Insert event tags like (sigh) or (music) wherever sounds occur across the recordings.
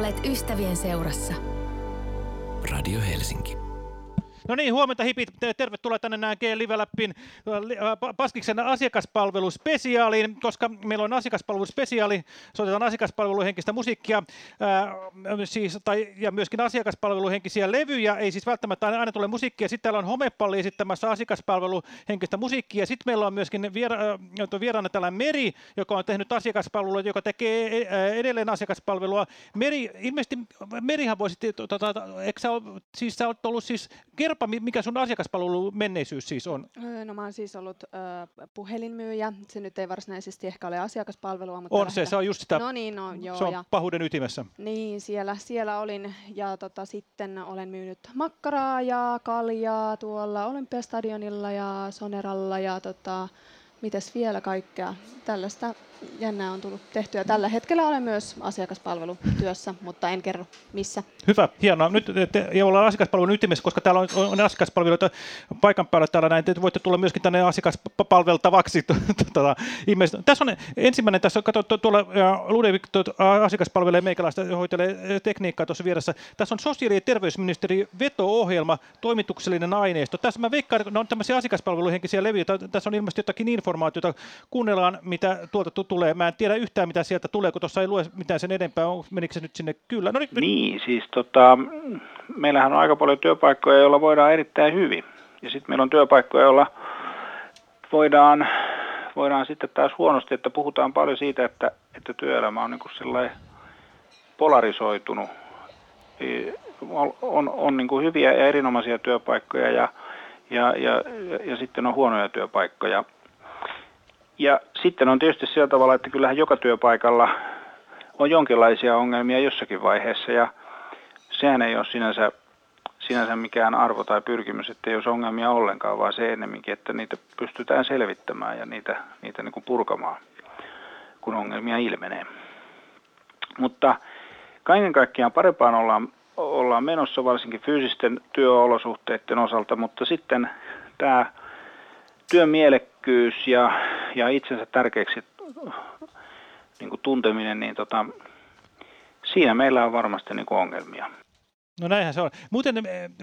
Olet ystävien seurassa. Radio Helsinki. No niin, huomenta hipit. Tervetuloa tänne näin G-Live Lapin äh, Paskiksen asiakaspalveluspesiaaliin, koska meillä on asiakaspalveluspesiaali, soitetaan asiakaspalveluhenkistä musiikkia, ää, siis, tai, ja myöskin asiakaspalveluhenkisiä levyjä, ei siis välttämättä aina, aina tule musiikkia. Sitten täällä on Homepalli esittämässä asiakaspalveluhenkistä musiikkia. Sitten meillä on myöskin viera, vieraana täällä Meri, joka on tehnyt asiakaspalvelua, joka tekee edelleen asiakaspalvelua. Meri, ilmeisesti Merihan voisi, tota, eikö sä, siis sä ollut siis kerpa, mikä sun asiakaspalvelu menneisyys siis on? No mä oon siis ollut äh, puhelinmyyjä. Se nyt ei varsinaisesti ehkä ole asiakaspalvelua. Mutta on se, se on just sitä, no niin, no, joo, se on ja... pahuuden ytimessä. Niin, siellä, siellä olin ja tota, sitten olen myynyt makkaraa ja kaljaa tuolla Olympiastadionilla ja Soneralla ja tota, mites vielä kaikkea tällaista jännää on tullut tehtyä. Tällä hetkellä olen myös asiakaspalvelutyössä, mutta en kerro missä. Hyvä, hienoa. Nyt te, te ollaan asiakaspalvelun ytimessä, koska täällä on, on asiakaspalveluita paikan päällä täällä näin. Te voitte tulla myöskin tänne asiakaspalveltavaksi. (laughs) Tuota, tässä on ensimmäinen, tässä kato tuolla Ludevik asiakaspalvelee meikäläistä, hoitelee tekniikkaa tuossa vieressä. Tässä on sosiaali- ja terveysministeri veto-ohjelma, toimituksellinen aineisto. Tässä mä veikkaan, että on tämmöisiä asiakaspalveluhenkisiä levyjä. Tässä on ilmeisesti jotakin informaatiota. Kuunnellaan, mitä tuolta tulee. Mä en tiedä yhtään, mitä sieltä tulee, kun tuossa ei lue mitään sen enempää. Menikö se nyt sinne? Kyllä. No niin, niin siis tota, meillähän on aika paljon työpaikkoja, joilla voidaan erittäin hyvin. Ja sitten meillä on työpaikkoja, joilla voidaan, voidaan sitten taas huonosti, että puhutaan paljon siitä, että, että työelämä on niin kuin sellainen polarisoitunut. On, on, on niin kuin hyviä ja erinomaisia työpaikkoja ja, ja, ja, ja sitten on huonoja työpaikkoja. Ja sitten on tietysti sillä tavalla, että kyllähän joka työpaikalla on jonkinlaisia ongelmia jossakin vaiheessa ja sehän ei ole sinänsä, sinänsä mikään arvo tai pyrkimys, että olisi ongelmia ollenkaan, vaan se ennemminkin, että niitä pystytään selvittämään ja niitä, niitä niin kuin purkamaan, kun ongelmia ilmenee. Mutta kaiken kaikkiaan parempaan ollaan, ollaan menossa varsinkin fyysisten työolosuhteiden osalta, mutta sitten tämä työn mielekkyys ja, ja itsensä tärkeäksi niin kuin tunteminen, niin tota, siinä meillä on varmasti niin kuin ongelmia. No näinhän se on. Muuten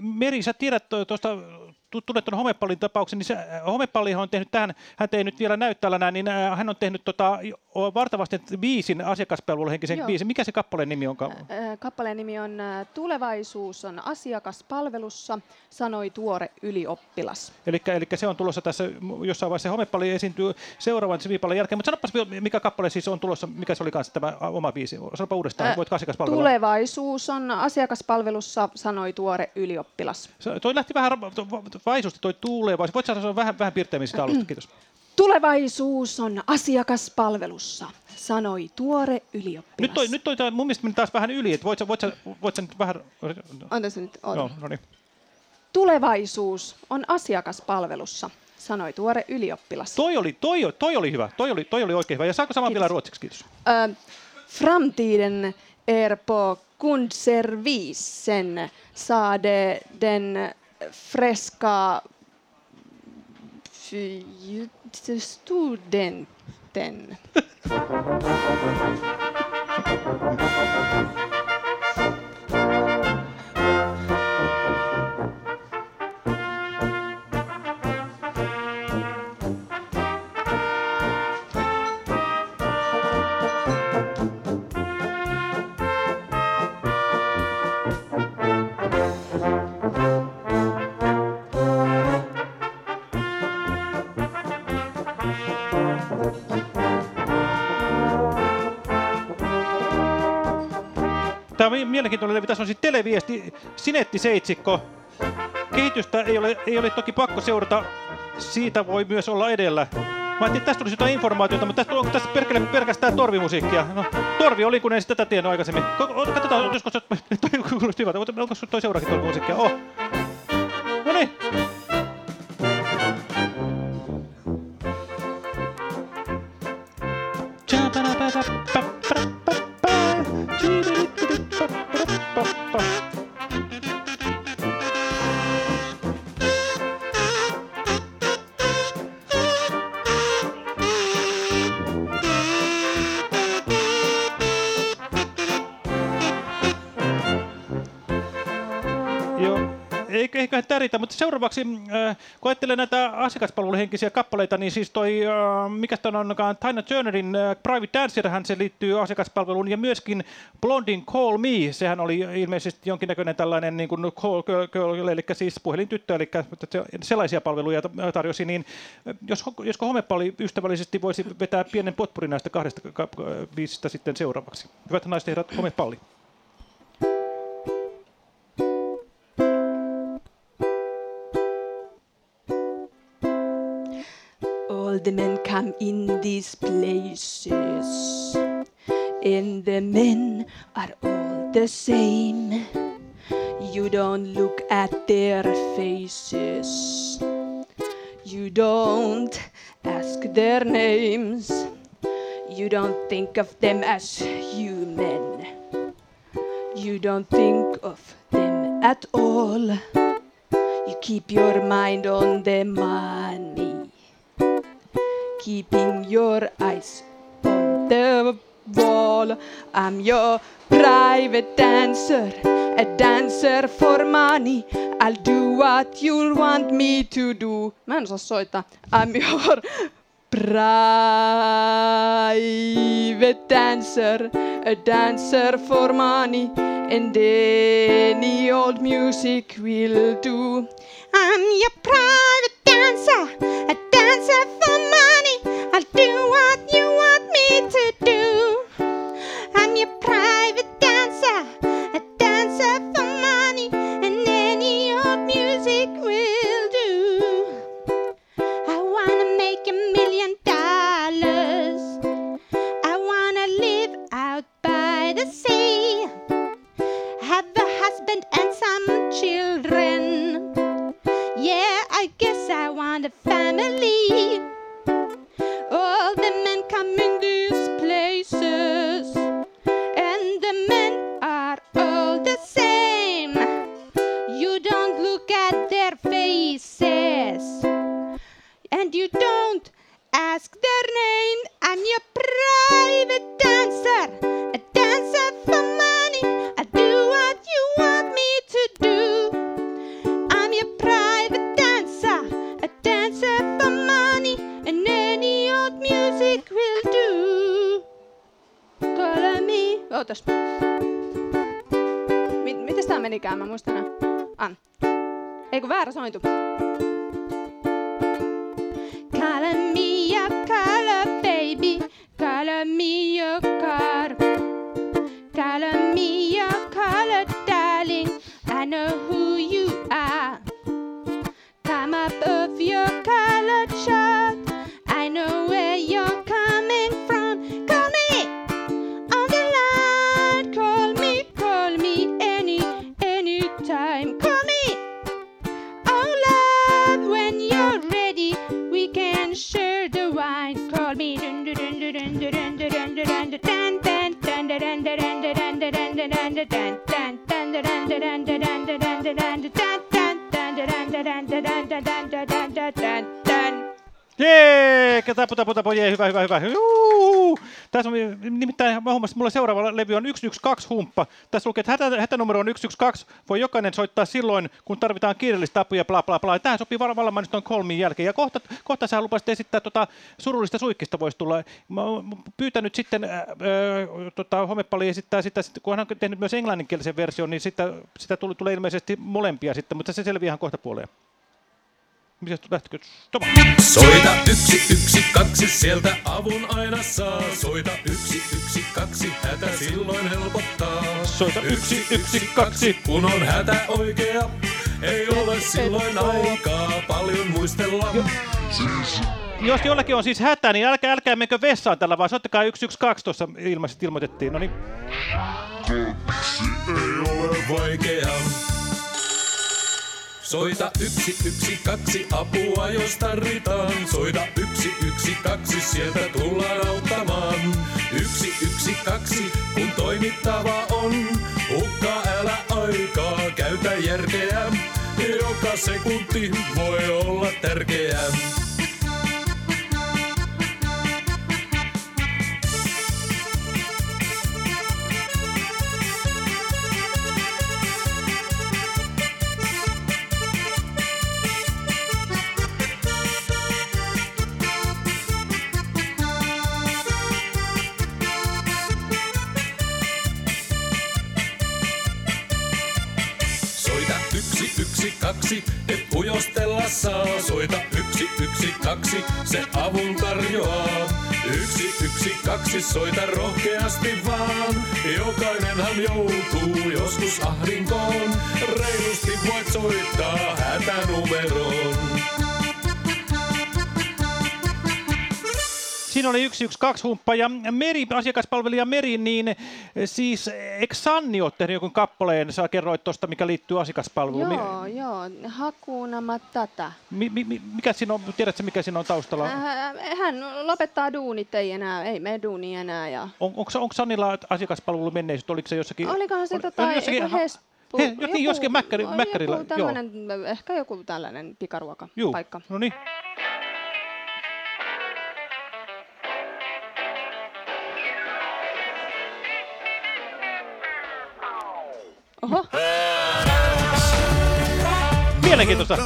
Meri, sä tiedät tuosta tunnet tuon Homepallin tapauksen, niin se, äh, Homepalli on tehnyt tähän, hän ei nyt vielä näy näin, niin äh, hän on tehnyt tota, vartavasti viisin asiakaspalveluhenkisen biisin. Mikä se kappaleen nimi on? Kappaleen nimi on Tulevaisuus on asiakaspalvelussa, sanoi tuore ylioppilas. Eli se on tulossa tässä jossain vaiheessa. Homepalli esiintyy seuraavan sivipallon jälkeen, mutta sanopas mikä kappale siis on tulossa, mikä se oli kanssa tämä oma biisi? Sanopa uudestaan, voit asiakaspalvelua. Tulevaisuus on asiakaspalvelussa, sanoi tuore ylioppilas. Se, toi lähti vähän vaisusti toi tulevaisuus. Voitko sanoa vähän, vähän piirteemmin sitä alusta? Kiitos. Tulevaisuus on asiakaspalvelussa, sanoi tuore ylioppilas. Nyt toi, nyt toi mun mielestä meni taas vähän yli, että voit voit voit sä nyt vähän... Antaa se nyt, No, no niin. Tulevaisuus on asiakaspalvelussa, sanoi tuore ylioppilas. Toi oli, toi, toi oli hyvä, toi oli, toi oli oikein hyvä. Ja saako saman vielä ruotsiksi, kiitos. Ö, framtiden er på kundservicen sade den freska studenten. mielenkiintoinen levy. Tässä on siis televiesti Sinetti Seitsikko. Kehitystä ei ole, ei ole toki pakko seurata. Siitä voi myös olla edellä. Mä ajattelin, että tästä tulisi jotain informaatiota, mutta tästä, onko tässä perkele pelkästään torvimusiikkia? No, torvi oli, kun en sitä tiennyt aikaisemmin. Katsotaan, olisiko se kuulosti hyvältä, mutta onko toi seuraakin torvimusiikkia? Oh. No niin. tchau. Eiköhän täritä, mutta seuraavaksi, äh, kun ajattelee näitä asiakaspalveluhenkisiä kappaleita, niin siis toi, äh, mikä tämä onkaan, Tina Turnerin äh, Private Dancer, hän se liittyy asiakaspalveluun, ja myöskin Blondin Call Me, sehän oli ilmeisesti jonkinnäköinen tällainen niin kuin call girl, girl, eli siis puhelintyttö, eli sellaisia palveluja tarjosi, niin jos, josko Homepalli ystävällisesti voisi vetää pienen potpurin näistä kahdesta biisistä sitten seuraavaksi. Hyvät naiset herrat, Homepalli. The men come in these places, and the men are all the same. You don't look at their faces, you don't ask their names, you don't think of them as human, you don't think of them at all. You keep your mind on the money keeping your eyes on the wall. I'm your private dancer, a dancer for money. I'll do what you want me to do. Mä en osaa soittaa. I'm your private dancer, a dancer for money. And any old music will do. I'm your private dancer, a dancer for money. To do. Look at their faces, and you don't ask their name. I'm your private dancer, a dancer for money. I do what you want me to do. I'm your private dancer, a dancer for money, and any old music will do. Call me. Ootas. Mit, mites tää menikään? Mä muistan. Ah. Ei kun väärä sointu. Color me a color, baby. Color me a color. Color me a color, darling. I know Jee, tapu, tapu, jee, hyvä, hyvä, hyvä. Juu. Tässä on nimittäin, mä huomasin, että mulla seuraava levy on 112 humppa. Tässä lukee, että hätä, hätänumero on 112. Voi jokainen soittaa silloin, kun tarvitaan kiireellistä apua ja bla bla bla. Tähän sopii varmaan nyt on kolmin jälkeen. Ja kohta, kohta sä lupasit esittää tota, surullista suikkista voisi tulla. Mä oon pyytänyt sitten, ää, ää, tota, Homepalli esittää sitä, sit, kun hän on tehnyt myös englanninkielisen version, niin sitä, sitä tuli, tulee ilmeisesti molempia sitten, mutta se selviää ihan kohta puoleen. Miten lähtikö? Soita yksi, yksi, sieltä avun aina saa. Soita yksi, yksi, kaksi, hätä silloin helpottaa. Soita yksi, yksi, kaksi. Kun on hätä oikea, ei ole silloin aikaa paljon muistella. Jos jollakin on siis hätä, niin älkää, älkää menkö vessaan tällä, vaan soittakaa 112 tuossa ilmeisesti ilmoitettiin. No niin. Ei ole vaikea. Soita yksi, yksi, kaksi, apua jos tarvitaan. Soita yksi, yksi, kaksi, sieltä tullaan auttamaan. Yksi, yksi, kaksi, kun toimittava on. Hukkaa älä aikaa, käytä järkeä. Joka sekunti voi olla tärkeä. Et ujostella saa. Soita yksi, yksi, kaksi, se avun tarjoaa. Yksi, yksi, kaksi, soita rohkeasti vaan. Jokainenhan joutuu joskus ahdinkoon. Reilusti voit soittaa hätänumeroon. Siinä oli 112 humppa ja Meri, asiakaspalvelija Meri, niin siis eikö Sanni ole tehnyt jonkun kappaleen, sä kerroit tuosta, mikä liittyy asiakaspalveluun. Joo, joo, Hakuna Matata. Mi, mi, mi, mikä siinä on, tiedätkö mikä siinä on taustalla? Äh, hän lopettaa duunit, ei enää, ei mene duuni enää. Ja... On, onko, onko Sannilla asiakaspalvelu menneisyyttä, oliko se jossakin? Olikohan se oli- tota, jossakin- joku Hespu, He, jokin, joskin mäkkäri, joku mäkkärillä. joo. tämmönen, ehkä joku tällainen Juu, pikaruokapaikka. no niin. Oho, Mielenkiintoista.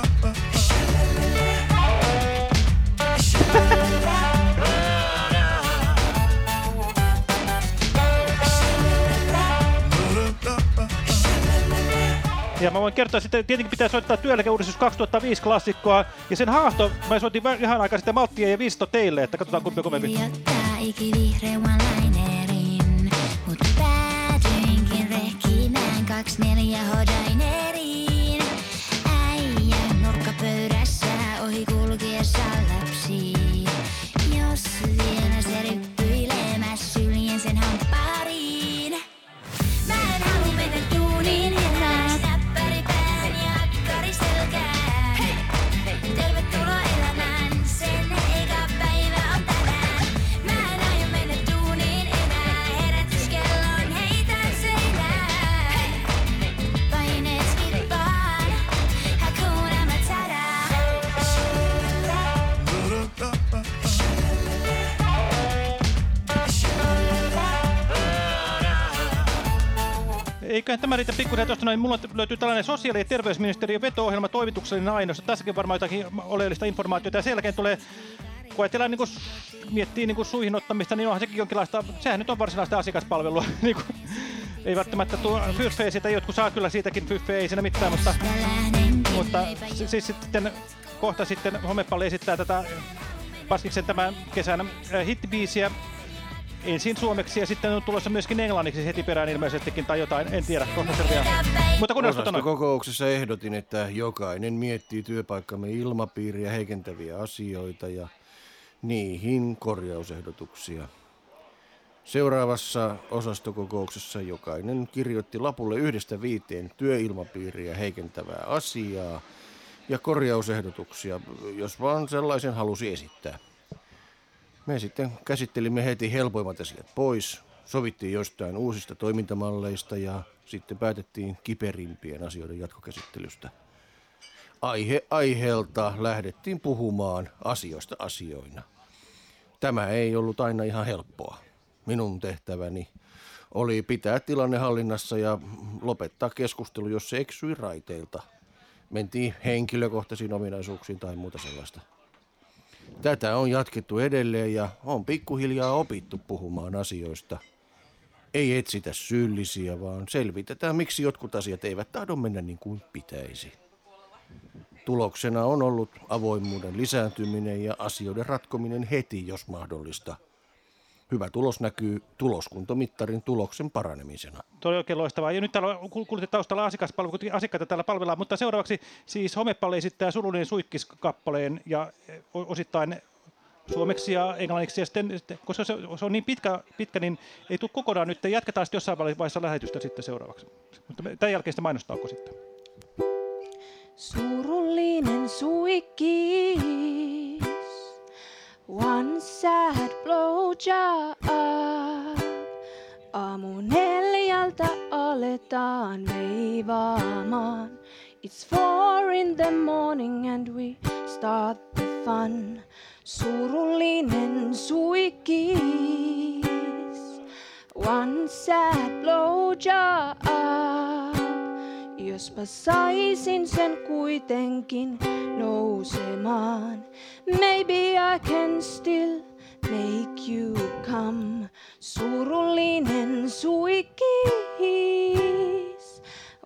Ja mä voin kertoa sitten, tietenkin pitää soittaa työeläkeuudistus 2005 klassikkoa. Ja sen haasto, mä soitin ihan aikaa sitten Malttia ja Visto teille, että katsotaan kumpi on kovempi. box, nearly a whole dinette. Eiköhän tämä riitä pikkuisen tuosta noin. Mulla löytyy tällainen sosiaali- ja terveysministeriön veto-ohjelma toimituksellinen ainoassa. Tässäkin varmaan jotakin oleellista informaatiota. Ja sen jälkeen tulee, kun ajatellaan niin kuin, miettii niin kuin suihin ottamista, niin onhan sekin jonkinlaista, sehän nyt on varsinaista asiakaspalvelua. (laughs) niin kuin, ei välttämättä tuo fyffeä siitä, jotkut saa kyllä siitäkin fyffeä, ei siinä mitään, mutta, mutta si- siis sitten kohta sitten Homepalli esittää tätä Paskiksen tämän kesän äh, hittibiisiä ensin suomeksi ja sitten on tulossa myöskin englanniksi heti perään ilmeisestikin tai jotain, en tiedä, kohta. Mutta kun. Osastokokouksessa ehdotin, että jokainen miettii työpaikkamme ilmapiiriä heikentäviä asioita ja niihin korjausehdotuksia. Seuraavassa osastokokouksessa jokainen kirjoitti lapulle yhdestä viiteen työilmapiiriä heikentävää asiaa ja korjausehdotuksia, jos vaan sellaisen halusi esittää. Me sitten käsittelimme heti helpoimmat asiat pois, sovittiin jostain uusista toimintamalleista ja sitten päätettiin kiperimpien asioiden jatkokäsittelystä. Aihe aiheelta lähdettiin puhumaan asioista asioina. Tämä ei ollut aina ihan helppoa. Minun tehtäväni oli pitää tilanne hallinnassa ja lopettaa keskustelu, jos se eksyi raiteilta. Mentiin henkilökohtaisiin ominaisuuksiin tai muuta sellaista. Tätä on jatkettu edelleen ja on pikkuhiljaa opittu puhumaan asioista. Ei etsitä syyllisiä, vaan selvitetään, miksi jotkut asiat eivät tahdo mennä niin kuin pitäisi. Tuloksena on ollut avoimuuden lisääntyminen ja asioiden ratkominen heti, jos mahdollista. Hyvä tulos näkyy tuloskuntomittarin tuloksen paranemisena. Tuo oli oikein loistavaa. Ja nyt täällä kuulitte taustalla asiakaspalvelu, kun asiakkaita täällä palvellaan, mutta seuraavaksi siis Homepalli esittää Surullinen suikkis-kappaleen ja eh, osittain suomeksi ja englanniksi. Ja sitten, koska se, se, on niin pitkä, pitkä, niin ei tule kokonaan nyt. Jatketaan sitten jossain vaiheessa lähetystä sitten seuraavaksi. Mutta tämän jälkeen sitten mainostauko sitten. Surullinen suikkis, one sad blowjob. Aamu neljältä aletaan veivaamaan. It's four in the morning and we start the fun. Surullinen suikkis, one sad blowjob. jos mä saisin sen kuitenkin nousemaan. Maybe I can still make you come. Surullinen suikis,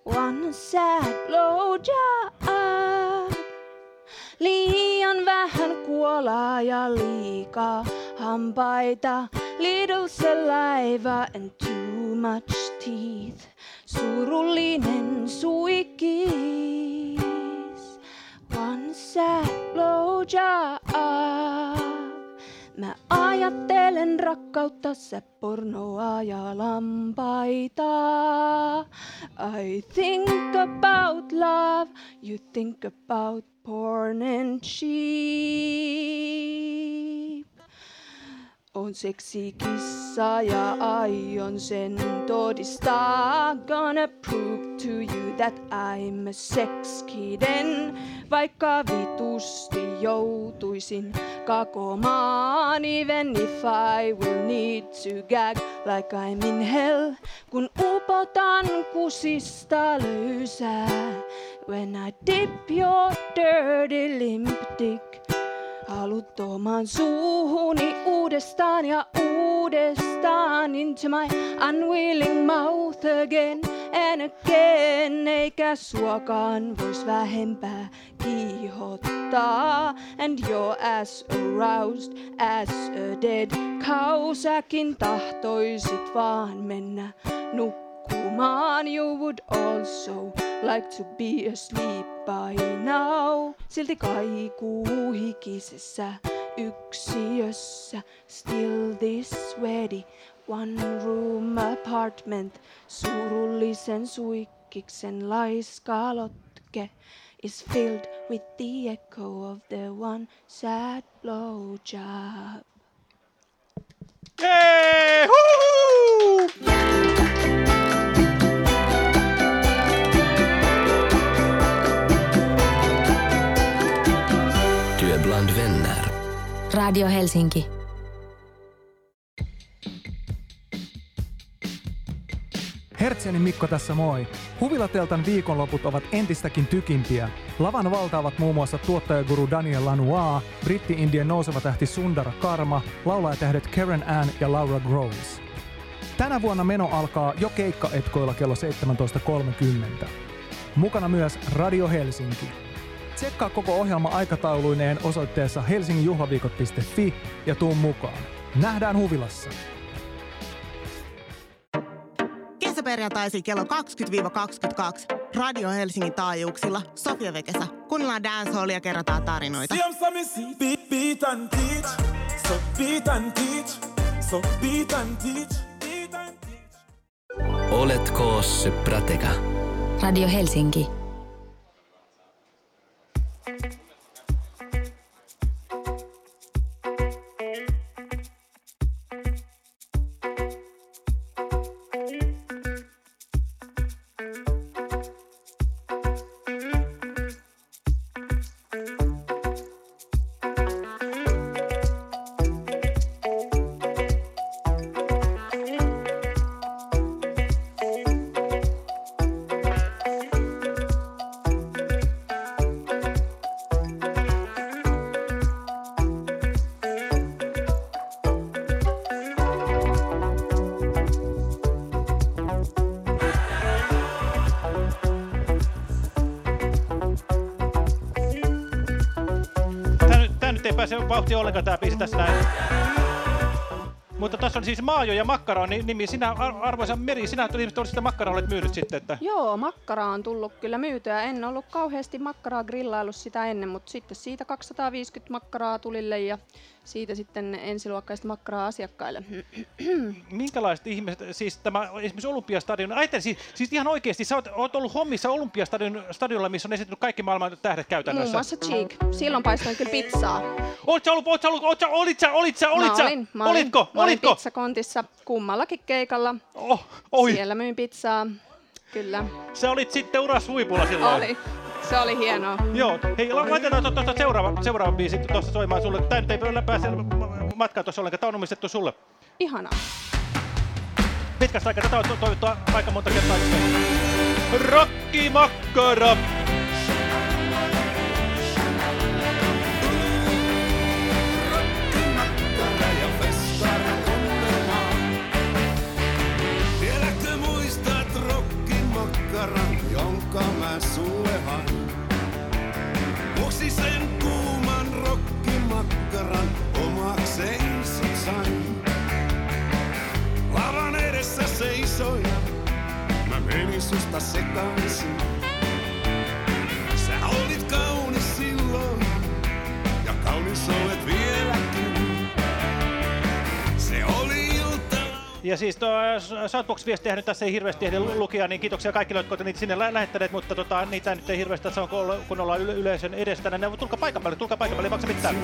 one sad blowjob. Liian vähän kuolaa ja liikaa hampaita. Little saliva and too much teeth. Surullinen suikis. One sad blowjob. Mä ajattelen rakkautta, sä pornoa ja lampaita. I think about love, you think about porn and sheep. On seksi kissa ja aion sen todistaa. Gonna prove to you that I'm a sex kiden. Vaikka vitusti joutuisin kakomaan. Even if I will need to gag like I'm in hell. Kun upotan kusista löysää. When I dip your dirty limp dick haluttomaan suuhuni uudestaan ja uudestaan. Into my unwilling mouth again. And again eikä suokaan vois vähempää kiihottaa. And your ass aroused as a dead cow. Säkin tahtoisit vaan mennä nukkumaan you would also like to be asleep by now. Silti kaikuu hikisessä yksiössä. Still this sweaty one room apartment. Surullisen suikkiksen laiskaalotke is filled with the echo of the one sad blowjob. Jee! Huhu! Radio Helsinki. Hertsianin Mikko tässä moi. Huvilateltan viikonloput ovat entistäkin tykimpiä. Lavan valtaavat muun muassa tuottajaguru Daniel Lanois, britti-indien nouseva tähti Sundara Karma, laulajatähdet Karen Ann ja Laura Groves. Tänä vuonna meno alkaa jo keikkaetkoilla kello 17.30. Mukana myös Radio Helsinki. Tsekkaa koko ohjelma aikatauluineen osoitteessa helsinginjuhlaviikot.fi ja tuu mukaan. Nähdään huvilassa. Kesäperjantaisin kello 20-22 Radio Helsingin taajuuksilla Sofia Vekesä. Kuunnellaan dancehallia ja kerrotaan tarinoita. Beat, beat and teach. So beat and teach. So beat and teach. Beat and teach. Oletko se prateka? Radio Helsinki. Tää, vauhtia ollenkaan tää biisi tässä näin. Mutta tässä on siis Maajo ja Makkara nimi. Sinä, ar- arvoisa Meri, sinä ilmeisesti olet sitä makkaraa olet myynyt sitten, että... Joo, makkaraa on tullut kyllä myytyä. En ollut kauheasti makkaraa grillailu sitä ennen, mutta sitten siitä 250 makkaraa tulille ja siitä sitten ensiluokkaista makkaraa asiakkaille. Minkälaiset ihmiset, siis tämä esimerkiksi Olympiastadion, ajattelen siis, siis ihan oikeasti, sä oot, oot ollut hommissa Olympiastadion stadionilla, missä on esitetty kaikki maailman tähdet käytännössä. Muun muassa Cheek. Silloin paistoin kyllä pizzaa. Oot sä ollut, oot sä ollut, oot sä, olit sä, olit sä, olit mä sä, olin, mä olin, olitko, olin olitko? Pizzakontissa kummallakin keikalla. Oh, oi, Siellä myin pizzaa. Kyllä. sä olit sitten uras huipulla silloin. Oli. Se oli hienoa. Joo, hei, la- laitetaan tuosta seuraava, seuraava biisi tuossa soimaan sulle. Tää nyt ei vielä pääse matkaan tuossa ollenkaan, tää on omistettu sulle. Ihanaa. Pitkästä aikaa, tätä on to- toivottu aika monta kertaa. Rokki tuo Soundbox-viestiä nyt tässä ei hirveästi ehdi lu- lukea, niin kiitoksia kaikille, jotka olette niitä sinne lä- lähettäneet, mutta tota, niitä nyt ei hirveästi saa, kun olla- kun ollaan yle- yleisön edestä. Ne, tulkaa paikan päälle, tulkaa paikan päälle, ei mitään.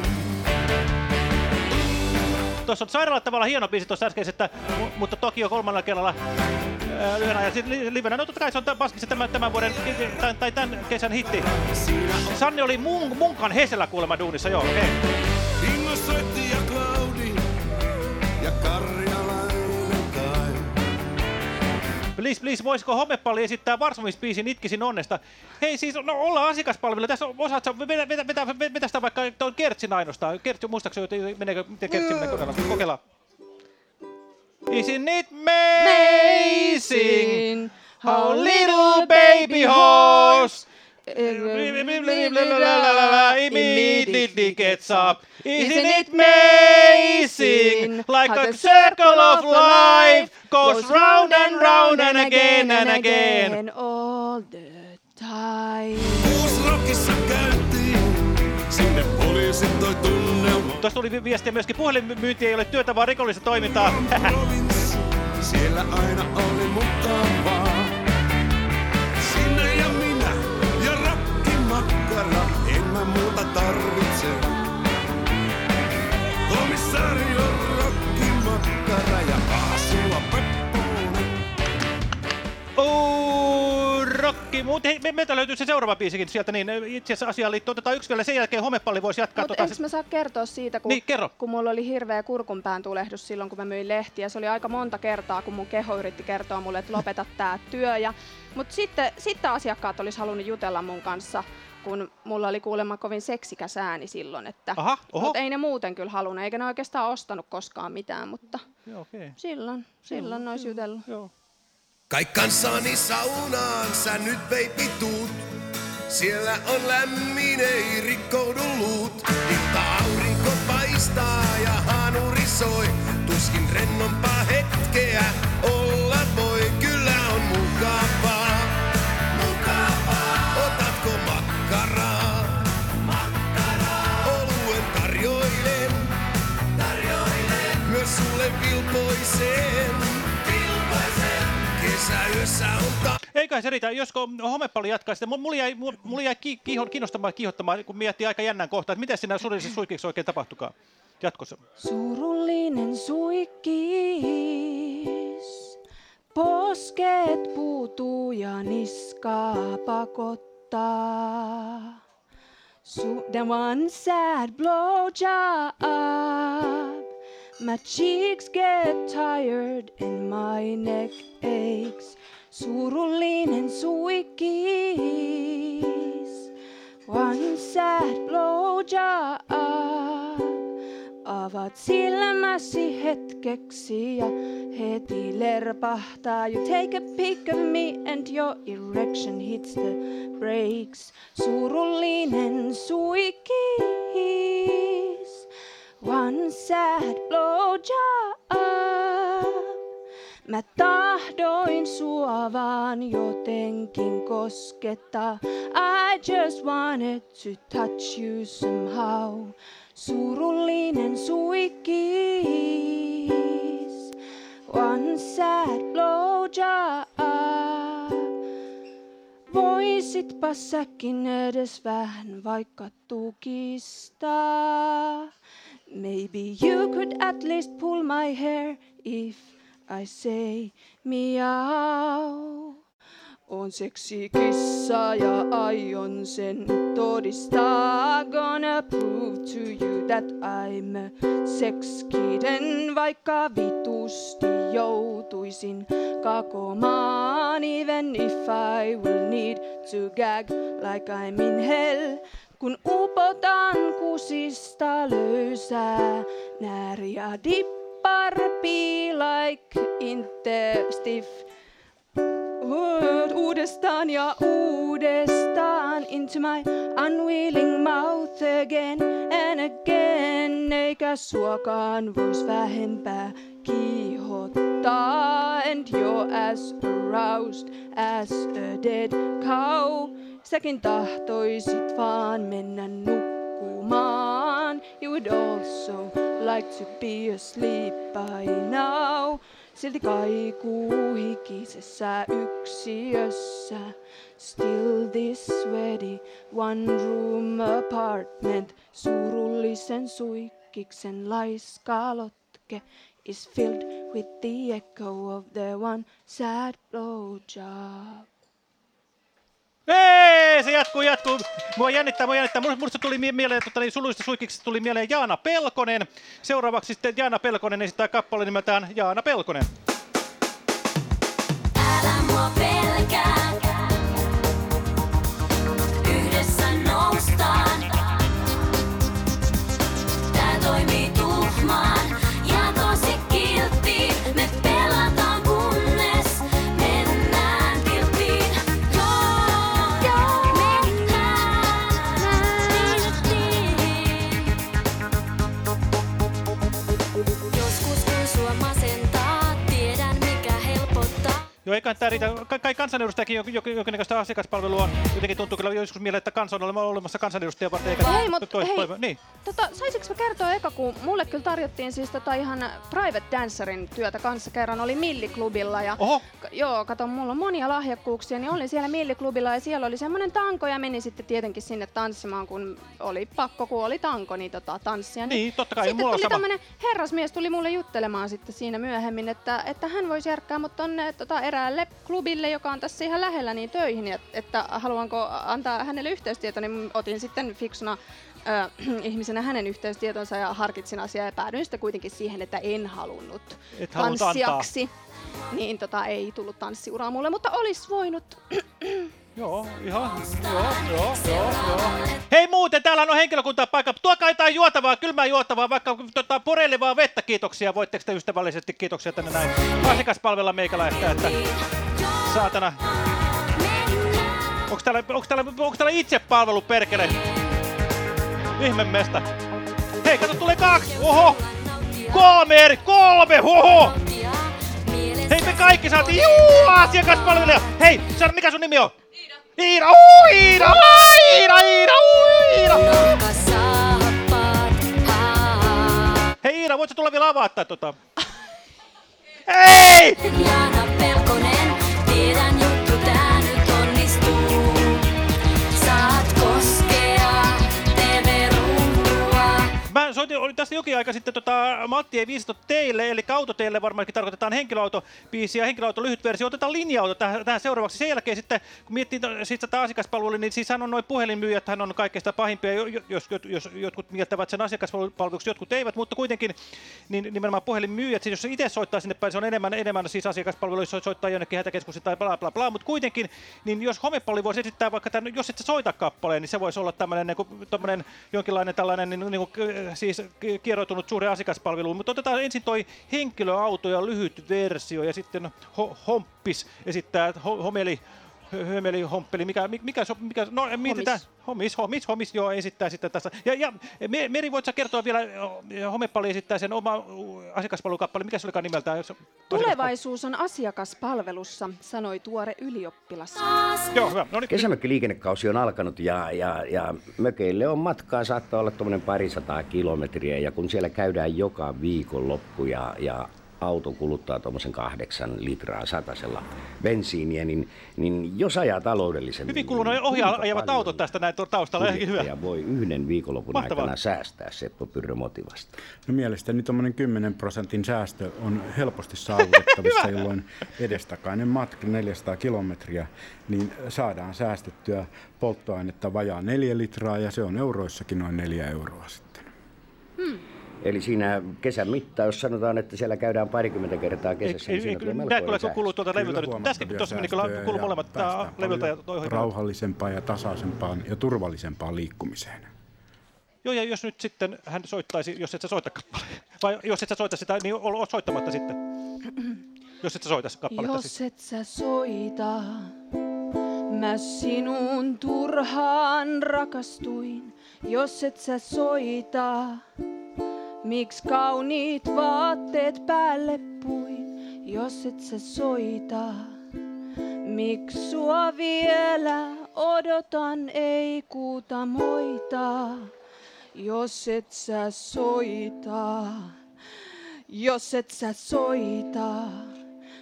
Tuossa on sairaalan tavalla hieno biisi tuossa että, mu- mutta toki on kolmannella kerralla ää, yhden ajan sitten li- livenä. No totta kai se on Paskissa tämän, tämän vuoden, tai, tai tämän kesän hitti. Sanni oli mun, munkan Heselä kuulemma duunissa, joo, okei. Okay. Please, please, voisiko homepalli esittää Varsomisbiisin Itkisin onnesta? Hei siis, no ollaan asiakaspalvelu. Tässä on- osaat sä vetä, vetä, vetä, vetä sitä vaikka tuon Kertsin ainoastaan. Kertsi, muistaakseni, että meneekö, miten Kertsi menee kokeillaan? Kokeillaan. Isn't it amazing how little baby horse immediately gets up? Isn't it amazing like a circle of life goes round and round and again and again? all the time. Tuossa tuli vi- viestiä myöskin, puhelinmyynti ei ole työtä, vaan rikollista toimintaa. (laughs) rokki. Mut hei, me, meiltä löytyy se seuraava biisikin sieltä, niin itse asiassa asiaan liittyy. Otetaan yksi vielä, sen jälkeen homepalli voisi jatkaa. Mutta tota, eikö mä saa kertoa siitä, kun, Niin, kerro. kun mulla oli hirveä kurkunpään tulehdus silloin, kun mä myin lehtiä. Se oli aika monta kertaa, kun mun keho yritti kertoa mulle, että lopeta tää työ. Ja, mutta sitten, sitten asiakkaat olisi halunnut jutella mun kanssa, kun mulla oli kuulemma kovin seksikäs ääni silloin. Että, Aha, oho. mutta ei ne muuten kyllä halunnut, eikä ne oikeastaan ostanut koskaan mitään, mutta Joo, okei. silloin, silloin ne olisi jutellut. Joo. Kai kanssani saunaan sä nyt baby tuut. Siellä on lämmin, ei rikkoudu luut. Ilta aurinko paistaa ja hanuri soi. Tuskin rennompaa hetkeä Eikä se riitä, josko homepalli jatkaa sitten. Mulla jäi, mulla jäi ki, kiihon, kiinnostamaan kiihottamaan, kun miettii aika jännän kohtaa, että miten siinä sudellisessa (clears throat) suikiksi oikein tapahtukaan jatkossa. Surullinen suikis, posket puutuu ja niskaa pakottaa. Su- then one sad blowjob, my cheeks get tired and my neck aches. Surullinen suikis, one sad blowjob. Avaat silmäsi hetkeksi ja heti lerpahtaa. You take a pic of me and your erection hits the brakes. Surullinen suikis. One sad blowjob. Mä tahdoin sua vaan jotenkin koskettaa. I just wanted to touch you somehow. Surullinen suikis. One sad blowjob. Voisitpa säkin edes vähän vaikka tukistaa. Maybe you could at least pull my hair if I say meow. On seksi kissa ja aion sen todistaa. Gonna prove to you that I'm a sex kitten, vaikka vitusti joutuisin kakomaan. Even if I will need to gag like I'm in hell. Kun upotan kusista löysää nääriä dippar be like inte stiff. uudestaan ja uudestaan into my unwilling mouth again and again. Eikä suokaan vois vähempää kiihottaa and you're as aroused as a dead cow. Säkin tahtoisit vaan mennä nukkumaan. You would also like to be asleep by now. Silti kaikuu hikisessä yksiössä. Still this sweaty one room apartment. Surullisen suikkiksen laiskaalotke is filled with the echo of the one sad blowjob. Hei, se jatkuu, jatkuu. Mua jännittää, mua jännittää. Musta, tuli mie- mieleen, tota, niin suluista suikiksesta tuli mieleen Jaana Pelkonen. Seuraavaksi sitten Jaana Pelkonen esittää kappale nimeltään Jaana Pelkonen. Joo, eiköhän tämä riitä. Ka- kai kansanedustajakin jo- jo- jonkinnäköistä asiakaspalvelua. Jotenkin tuntuu kyllä joskus mieleen, että kansa on olema- olemassa kansanedustajia varten. Eikä Hei, mut tois- hei, toivo- Niin. Tota, saisinko mä kertoa eka, kun mulle kyllä tarjottiin siis tota ihan private dancerin työtä kanssa kerran, oli Milliklubilla ja Oho. Joo, kato, mulla on monia lahjakkuuksia, niin olin siellä Milliklubilla ja siellä oli semmoinen tanko ja menin sitten tietenkin sinne tanssimaan, kun oli pakko, kun oli tanko, niin tota, tanssia. Niin, totta kai, Sitten mulla on tuli sama. tämmönen herrasmies tuli mulle juttelemaan sitten siinä myöhemmin, että, että hän voisi järkkää mut tonne tota, eräälle klubille, joka on tässä ihan lähellä niin töihin, että, että haluanko antaa hänelle yhteystieto, niin otin sitten fiksuna ö, (clears throat) ihmisenä hänen yhteystietonsa ja harkitsin asiaa ja päädyin sitten kuitenkin siihen, että en halunnut Et halunnut antaa. Niin tota, ei tullut tanssiuraa mulle, mutta olisi voinut. (clears throat) Joo, ihan. Joo, joo, joo, joo. Hei muuten, täällä on henkilökuntaa paikka. Tuokaa jotain juotavaa, kylmää juotavaa, vaikka tota, porelevaa vettä, kiitoksia. Voitteko te ystävällisesti, kiitoksia tänne näin. Asiakaspalvella meikäläistä, että saatana. Onks täällä, onks täällä, onks täällä itse palvelu perkele? Ihmemesta. Hei, kato, tulee kaksi. Oho! Kolme eri, kolme, oho! Hei, me kaikki saatiin, juu, asiakaspalvelija! Hei, mikä sun nimi on? Iida, uu, Iida, uu, Iida, Iida, uu, Iida. Hei Iida, voitko tulla vielä avaa tää tota? Hei! Pelkonen, tiedän juttu tää nyt onnistuu. Saat koskea TV-ruutua. Mä soitin, oli tässä jokin aika sitten, tota, Matti ei viisito teille, eli autoteille varmaankin tarkoitetaan henkilöautobiisi ja henkilöauto lyhyt versio. Otetaan linja-auto tähän, tähän seuraavaksi. Sen jälkeen sitten, kun miettii sit tätä asiakaspalvelua, niin siis hän on noin puhelinmyyjät, hän on kaikista pahimpia, jo- jo- jos, jos, jotkut mieltävät sen asiakaspalveluksi, jotkut eivät, mutta kuitenkin niin nimenomaan puhelinmyyjät, siis jos se itse soittaa sinne päin, se on enemmän, enemmän siis asiakaspalvelu, jos soittaa jonnekin hätäkeskukseen tai bla bla bla, mutta kuitenkin, niin jos homepalli voisi esittää vaikka tämän, jos et soita kappaleen, niin se voisi olla tämmöinen niin jonkinlainen tällainen niin, niin kuin, siis kierroutunut suuri asiakaspalvelu, mutta otetaan ensin toi henkilöauto ja lyhyt versio ja sitten ho, Homppis esittää ho, homeli Hömeli, homppeli, mikä, mikä, mikä, mikä no mietitään, homis, homis, homis, joo, esittää sitten tässä. Ja, ja Me- Meri, voitko sä kertoa vielä, Homepalli esittää sen oma asiakaspalvelukappale, mikä se olikaan nimeltään? Tulevaisuus on asiakaspalvelussa, sanoi tuore ylioppilas. Joo, hyvä. No niin. Kesämökkiliikennekausi on alkanut ja, ja, ja mökeille on matkaa, saattaa olla tuommoinen parisataa kilometriä ja kun siellä käydään joka viikonloppu ja, ja auto kuluttaa tuommoisen kahdeksan litraa satasella bensiiniä, niin, niin jos ajaa taloudellisemmin... Hyvin kulunut niin kuinka ajavat autot tästä näin taustalla, ihan hyvä. kuljettaja voi yhden viikonlopun Mahtavaa. aikana säästää Seppo Pyrrö Motivasta? No mielestäni tuommoinen 10 prosentin säästö on helposti saavutettavissa, (laughs) jolloin edestakainen matka 400 kilometriä, niin saadaan säästettyä polttoainetta vajaa 4 litraa ja se on euroissakin noin 4 euroa sitten. Eli siinä kesän mittaan, jos sanotaan, että siellä käydään parikymmentä kertaa kesässä, Ei- niin siinä tulee melkoinen kun kuuluu tuolta Kyllä levyltä nyt? Tässäkin tuossa meni kyllä kuuluu ja molemmat levyltä ja paljon toi ohi. rauhallisempaan ja tasaisempaan ja turvallisempaan liikkumiseen. Joo, ja jos nyt sitten hän soittaisi, jos et sä soita kappaleen, vai jos et sä soita sitä, niin ol, ol soittamatta sitten. Jos et sä soita kappaletta siis. Jos et sä soita, Mä sinun turhaan rakastuin, jos et sä soita. Miks kauniit vaatteet päälle puin, jos et sä soita? Miks sua vielä odotan, ei kuuta moita, jos et sä soita, jos et sä soita.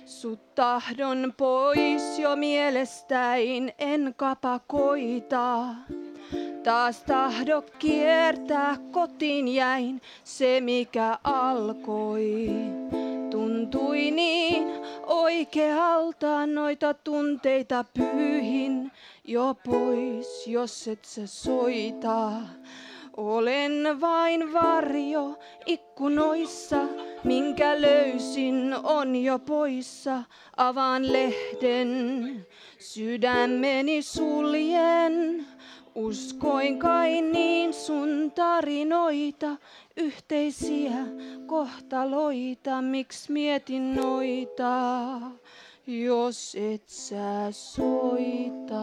Sut tahdon pois jo mielestäin, en kapakoita. Taas tahdo kiertää kotiin jäin, se mikä alkoi. Tuntui niin oikealta noita tunteita pyyhin jo pois, jos et sä soita. Olen vain varjo ikkunoissa, minkä löysin on jo poissa. Avaan lehden, sydämeni suljen. Uskoin kai niin sun tarinoita, yhteisiä kohtaloita, miksi mietin noita, jos et sä soita.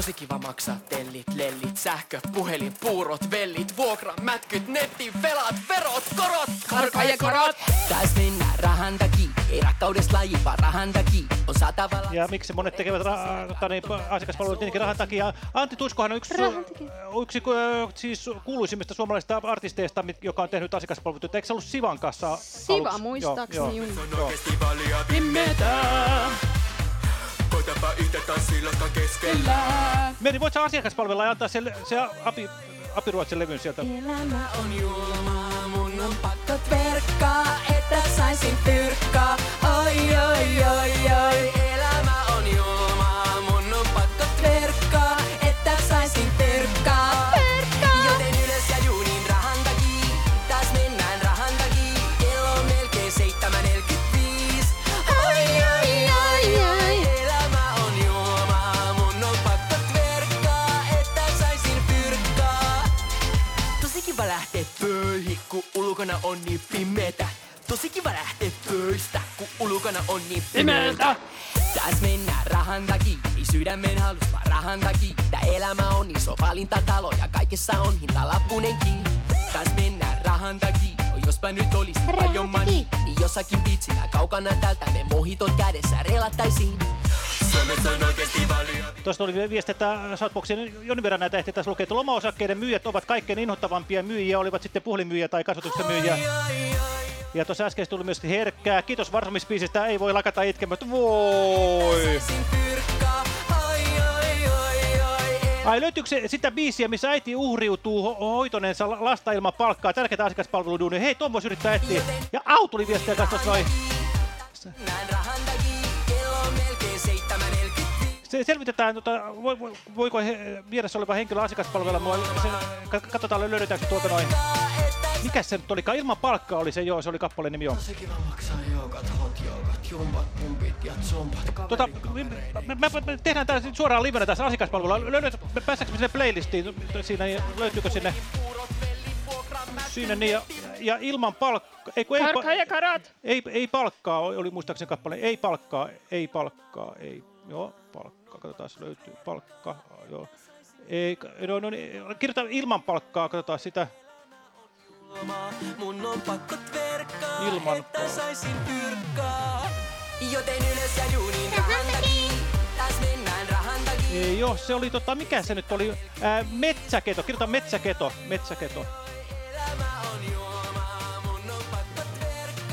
Tosi kiva maksaa tellit, lellit, sähkö, puhelin, puurot, vellit, vuokra, mätkyt, netti, velat, verot, korot, karka ja korot. Täs mennään rahan takia, ei rakkaudesta laji, vaan rahan takia. On satava Ja miksi monet tekevät ra- tota, niin, asiakaspalvelut tietenkin rahan takia. Antti Tuiskohan on yksi, yksi äh, siis kuuluisimmista suomalaisista artisteista, joka on tehnyt asiakaspalvelutyötä. Eikö se ollut Sivan kanssa Siva aluksi? muistaakseni, Joo, joo, joo. Pimeetä. Koitapa yhtä tanssilosta keskellä. Meri, voit sä asiakaspalvella ja antaa se, se api, apiruotsin levyn sieltä? Elämä on julmaa, mun on pakko verkkaa, että saisin fyrkkaa. Oi, oi, oi, oi. Elämä kun ulkona on niin pimeetä. Tosi kiva lähteä töistä, kun ulkona on niin pimeätä. Täs mennään rahan takia, ei sydämen halus vaan rahan takia. Tää elämä on iso valintatalo ja kaikessa on hintalappunenkin. Täs mennään rahan takia, no jospa nyt olis paljon mani. Niin jossakin pitsillä kaukana täältä me mohitot kädessä relattaisiin. Tuosta oli viesti, että Shoutboxin jonkin verran näitä ehti tässä lukee, että lomaosakkeiden myyjät ovat kaikkein inhottavampia myyjiä, olivat sitten puhelinmyyjiä tai kasvatuksen myyjiä. Ja tuossa äsken tuli myös herkkää. Kiitos varsomispiisistä, ei voi lakata itkemään. Voi! Ai löytyykö se sitä biisiä, missä äiti uhriutuu ho hoitoneensa la- lasta ilman palkkaa, tärkeää asiakaspalveluduunia? Hei, Tom voisi yrittää etsiä. Ja Au tuli viestiä kanssa noin. Se selvitetään, tota, voi, voi, voiko he, vieressä oleva henkilö asiakaspalvella mua. Se, ka- katsotaan, löydetäänkö tuolta noin. Mikäs se nyt olikaan? Ilman palkkaa oli se, joo, se oli kappaleen nimi, joo. Kiva maksaa joogat, hot jumpat, pumpit ja zumpat. Tota, me, me, me, tehdään tää suoraan livenä tässä asiakaspalvelulla. Löydät, me päästäänkö me sinne playlistiin? Siinä, löytyykö sinne? Siinä niin, ja, ja ilman palkkaa. Ei, ei, karat. ei, ei palkkaa, oli muistaakseni kappale. Ei palkkaa, ei palkkaa, ei. Joo, palkkaa. Katsotaan, löytyy palkka. Joo. Ei, no, no, niin, kirjoita ilman palkkaa, katsotaan sitä. Mun on pakko verkkaa, Ilman että saisin fyrkkaa. Joten ylös ja juuniin rahan takia. Taas mennään rahan takia. Ei, joo, se oli tota, mikä se nyt oli? Ää, metsäketo, kirjoita metsäketo, metsäketo.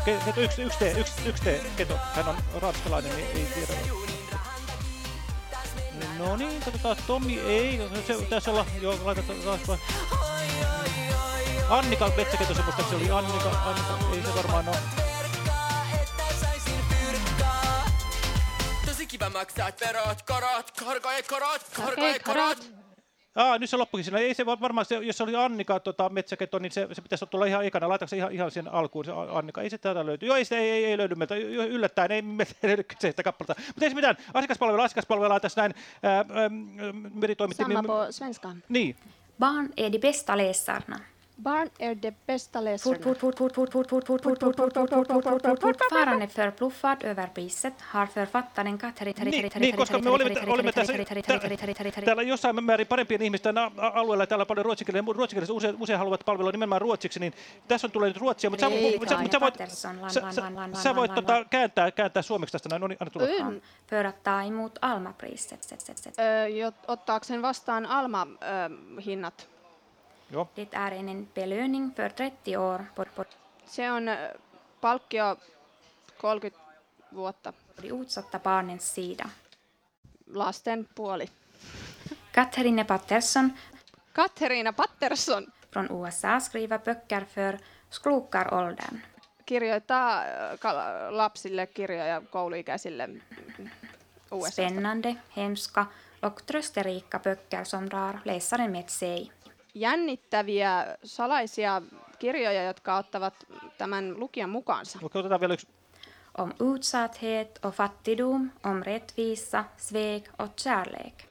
Ke, keto, yksi, yksi, yksi, yksi T, keto. Hän on ranskalainen, niin ei tiedä. No niin, katsotaan, Tommi ei, se pitäisi olla, joo, laitetaan taas. Annika metsäketo, se muistaakseni oli Annika, Annika, ei se varmaan ole. Tosi kiva maksaa verot, korot, korkoja korot, korkoja korot. Aa, nyt se loppukin siinä. Ei se var- varmaan, se, jos se oli Annika tota, Metsäketo, niin se, se pitäisi tulla ihan ekana. Laitaanko se ihan, ihan sen alkuun se Annika? Ei se täältä löyty. Joo, ei, se, ei, ei, ei löydy meiltä. Yllättäen ei meiltä (laughs) löydy kyseistä kappaletta. Mutta ei se mitään. Asiakaspalvelu, asiakaspalvelu tässä näin. Ää, ää, Meri toimitti. Samma på svenska. Niin. Barn är de bästa läsarna. Barn är det bästa läsarna. Fortfarande förbluffad över priset har författaren Katri... Niin, koska me olimme, täällä jossain määrin parempien ihmisten alueella, täällä paljon ruotsinkielisiä, ruotsinkielisiä usein, haluavat palvelua nimenomaan ruotsiksi, niin tässä on tullut nyt ruotsia, mutta sä, voit, sä, voit kääntää, suomeksi tästä näin, no niin, anna tulla. Mm. Pöydättää imut Alma-priset. Ottaako sen vastaan Alma-hinnat? Joo. Det är en belöning för 30 år på, på Se on ö, palkkio 30 vuotta. de utsatta barnens sida. Lasten puoli. Katarina Patterson Katarina Patterson från USA skriver böcker för sklukaråldern. kirjoittaa ka- lapsille kirjoja kouluikäisille USA. Spännande, hemska och trösterika böcker som drar läsaren med sig. Jännittäviä salaisia kirjoja, jotka ottavat tämän lukijan mukaansa. Okei, otetaan vielä yksi. Om utsatthet och fattigdom, om rättvisa, svek och kärlek.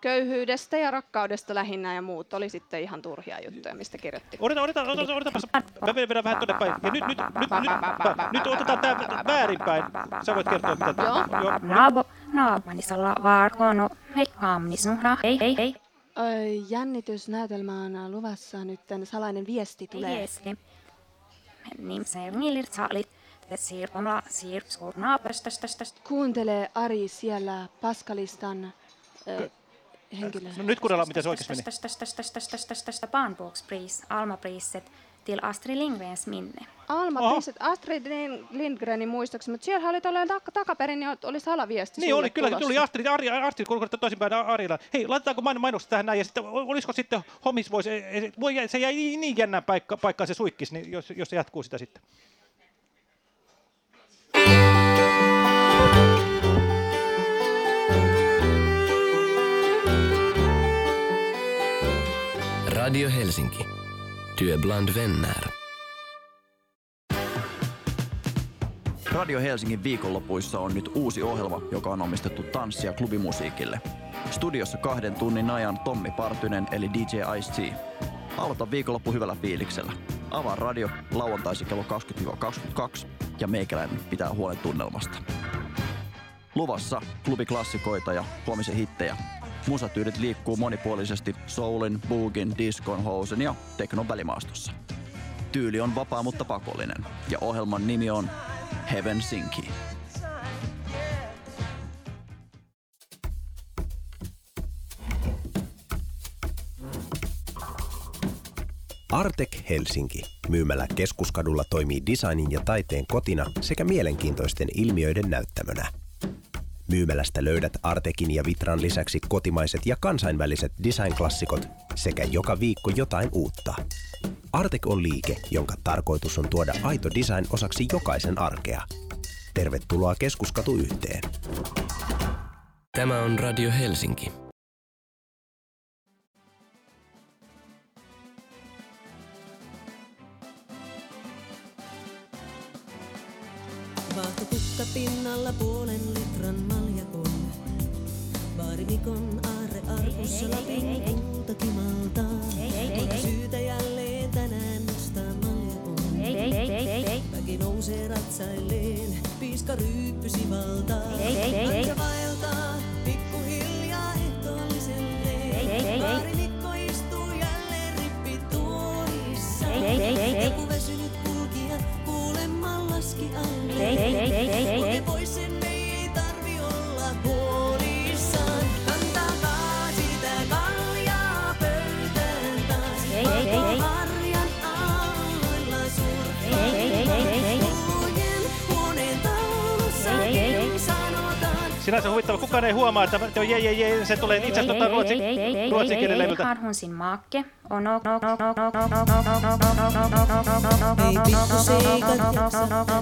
Köyhyydestä ja rakkaudesta lähinnä ja muut oli sitten ihan turhia juttuja, mistä kirjoitti. Odotan, odotan, odotan, odotapa. Mä vedän, vähän tuonne päin. Ja nyt, nyt, nyt, nyt, nyt otetaan tää väärinpäin. Sä voit kertoa, mitä tää Joo. Nabo, naapurisella varkono, hei hamnisnuhra, hei hei hei. Jännitysnäytelmä on luvassa nyt salainen viesti tulee. Viesti. Sir skurna pöstöstöstöst. Kuuntele Ari siellä Paskalistan ö, henkilö. No nyt kuunnellaan, miten se oikeasti meni. Barnbokspris, Alma-priset till Astrid Lindgrens minne. Alma Oho. Priset Astrid Lind- Lindgrenin muistoksi, mutta siellä oli tolleen tak- takaperin, niin oli salaviesti Niin oli, kyllä, tulossa. tuli Astrid, Ari, Astrid kulkeutuu toisinpäin Arilla. Hei, laitetaanko main- mainokset tähän näin, ja sitten ol- olisiko sitten Homis voisi, voi, se jäi niin, niin jännään paikka, paikkaan se suikkis, niin jos, jos se jatkuu sitä sitten. Radio Helsinki. Työ bland vänner. Radio Helsingin viikonlopuissa on nyt uusi ohjelma, joka on omistettu tanssi- ja klubimusiikille. Studiossa kahden tunnin ajan Tommi Partynen eli DJ Ice-T. Aloita viikonloppu hyvällä fiiliksellä. Avaa radio lauantaisin kello 20-22 ja meikäläinen pitää huolen tunnelmasta. Luvassa klubiklassikoita ja huomisen hittejä. Musatyydet liikkuu monipuolisesti soulin, boogin, diskon, housen ja teknon välimaastossa. Tyyli on vapaa, mutta pakollinen. Ja ohjelman nimi on Heaven Sinki. Artek Helsinki. Myymällä keskuskadulla toimii designin ja taiteen kotina sekä mielenkiintoisten ilmiöiden näyttämönä. Myymälästä löydät Artekin ja Vitran lisäksi kotimaiset ja kansainväliset design-klassikot sekä joka viikko jotain uutta. Artek on liike, jonka tarkoitus on tuoda aito design osaksi jokaisen arkea. Tervetuloa Keskuskatu yhteen. Tämä on Radio Helsinki. Vaahtotukka pinnalla puolen litran maljakon. Baarimikon aarre arkussa Lapin kultakimalta. Onko syytä jälleen Väki nousee ratsailleen, piiska ryyppysi valtaa. Kansa vaeltaa pikkuhiljaa ehtoolliselleen. Baarimikko istuu jälleen rippituolissa. Joku väsynyt kulkija kuulemma laski alle. Kulke pois sen Sinänsä huvittava, kukaan ei huomaa, että että jee, jee, jee, se tulee itse asiassa tuota ruotsin, ruotsin kielen levyltä. Har hon sin make? Och no, no, no, no, no, no, no, Ei pikkuseikat jaksa enää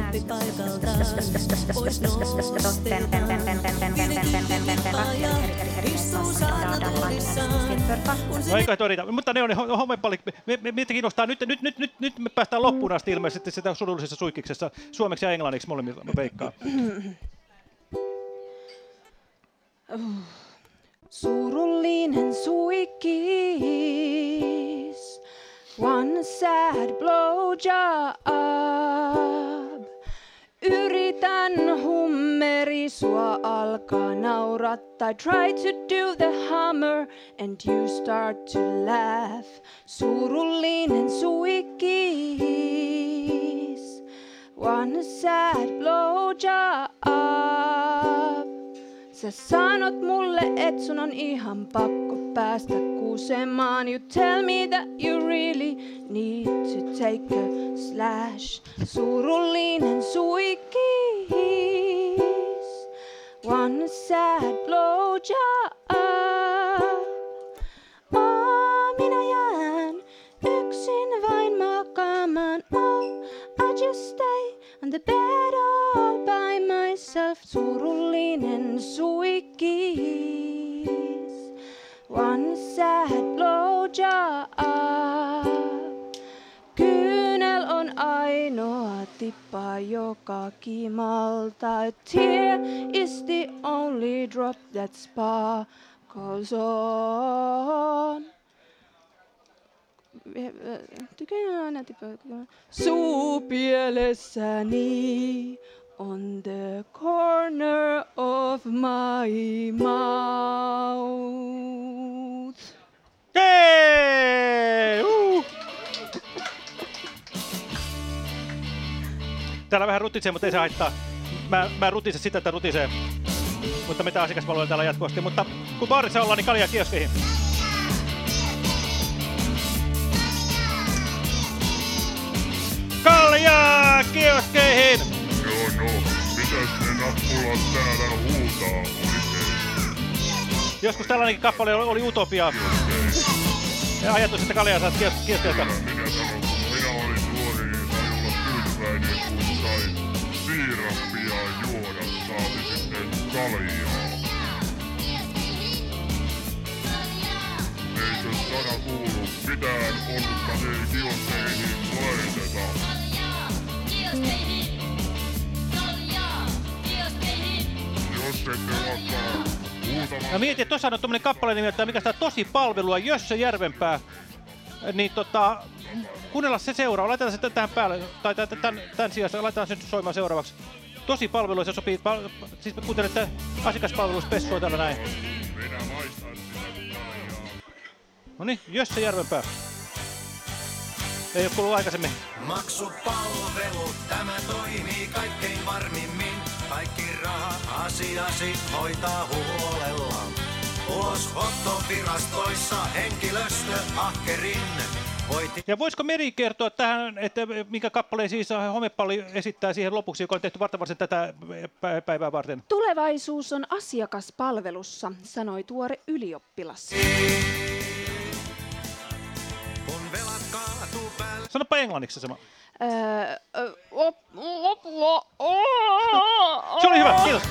tuuppi paikaltaan, pois No mutta ne on ne ho- homepallit. Me, me, meitä kiinnostaa, nyt, nyt, nyt, nyt, nyt me päästään loppuun asti ilmeisesti sitä surullisessa suikiksessa suomeksi ja englanniksi molemmilla mä veikkaan. Surullinen suikis, one sad blowjob. Yritän hummeri sua alkaa naurattaa. Try to do the hammer and you start to laugh. Surullinen suikis, one sad blowjob. Sä sanot mulle, et sun on ihan pakko päästä kusemaan. You tell me that you really need to take a slash. Surullinen suikis, one sad blowjob. Surullinen suikis, one sad blowjob. Kyynel on ainoa tippa, joka kimaltaa. A tear is the only drop that sparkles on. Tykään aina tippa. Suupielessäni on the corner of my mouth. Jee! Uh! Täällä vähän rutisee, mutta ei se haittaa. Mä, mä rutise sitä, että rutisee. Mutta mitä asiakaspalveluja täällä jatkuvasti. Mutta kun baarissa ollaan, niin kaljaa kioskeihin. Kaljaa kioskeihin! No, mitäs ne nappulat täällä huutaa oikein? Joskus tällainenkin kappale oli, oli utopia. Ja ajatus, että kaljaa saat kioskeilta. Minä sanon, kun minä olin nuori, niin sai olla tyytyväinen, kun sai siirappia juoda, saati sitten kaljaa. Eikö sana kuulu, mitään olutta ei kioskeihin laiteta? Jos ette lakkaa huutamaan Mä mietin, että tuossa on tuommoinen kappale nimeltään, mikä sitä tosi palvelua, Jössö Järvenpää. Niin tota, kuunnellaan se seuraava. Laitetaan se tähän päälle, tai tämän, tämän, sijaan, laitetaan se soimaan seuraavaksi. Tosi palvelu, se sopii, pal siis me kuuntelette asiakaspalveluspessua täällä näin. Minä maistan sitä kaljaa. No niin, Jössö Järvenpää. Ei ole kuullut aikaisemmin. Maksupalvelu, tämä toimii kaikkein varmimmin. Kaikki raha-asiasi hoitaa huolella. Ulosottovirastoissa henkilöstö ahkerin. Voit Ja voisiko Meri kertoa tähän, että minkä kappaleen siis Homepalli esittää siihen lopuksi, joka on tehty varten tätä pä- päivää varten? Tulevaisuus on asiakaspalvelussa, sanoi tuore ylioppilas. Sanopa englanniksi se sama. Öö, ö, op- op- op- Se oli hyvä, kiitos.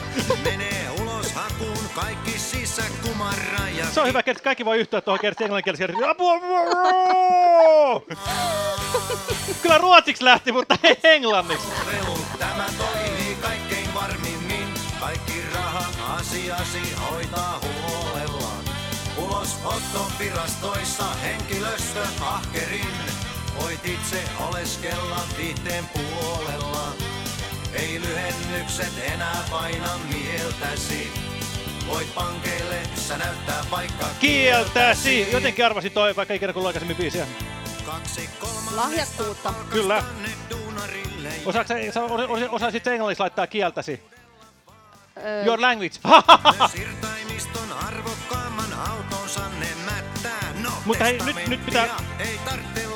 menee ulos hakuun, kaikki sisä kumarra ja Se on hyvä, Kertsi. Kaikki voi yhtyä tuohon Kertsi. Apua! apua! Kyllä ruotsiksi lähti, mutta ei englanniksi. tämä toimii kaikkein varmimmin. Kaikki raha-asiasi hoitaa huolella. Ulosottovirastoissa henkilöstö ahkerin. Voit itse oleskella viihteen puolella. Ei lyhennykset enää paina mieltäsi. Voit pankeille sä näyttää vaikka Kieltäsi! Jotenkin arvasin toi, vaikka ikinä kuullut aikaisemmin biisiä. Kaksi Lahjakkuutta. Kyllä. Osaatko osa- osaisit englanniksi laittaa kieltäsi? Öö, Your language. (laughs) Myös irtaimiston arvokkaamman autonsa ne mättää. No, Mutta hei, nyt, nyt pitää... ei tarvitse.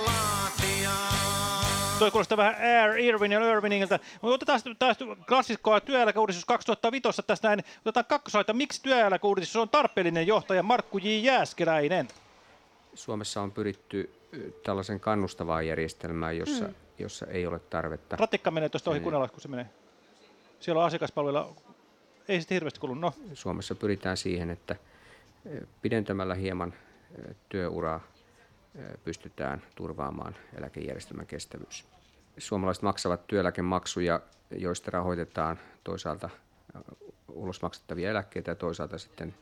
Toi kuulostaa vähän Air, Irvin ja Irviningiltä. Mutta otetaan taas klassikkoa työeläkeuudistus 2005 tästä näin. Otetaan kakkosoita. Miksi työeläkeuudistus on tarpeellinen johtaja Markku J. Jääskeläinen? Suomessa on pyritty tällaisen kannustavaa järjestelmää, jossa, Mm. jossa ei ole tarvetta. Ratikka menee tuosta ohi, kuunnellaan kun se menee. Siellä on asiakaspalveluilla, ei sitten hirveästi kulu. No, Suomessa pyritään siihen, että pidentämällä hieman työuraa pystytään turvaamaan eläkejärjestelmän kestävyys. Suomalaiset maksavat työeläkemaksuja, joista rahoitetaan toisaalta eh, ulos maksettavia eläkkeitä ja toisaalta sitten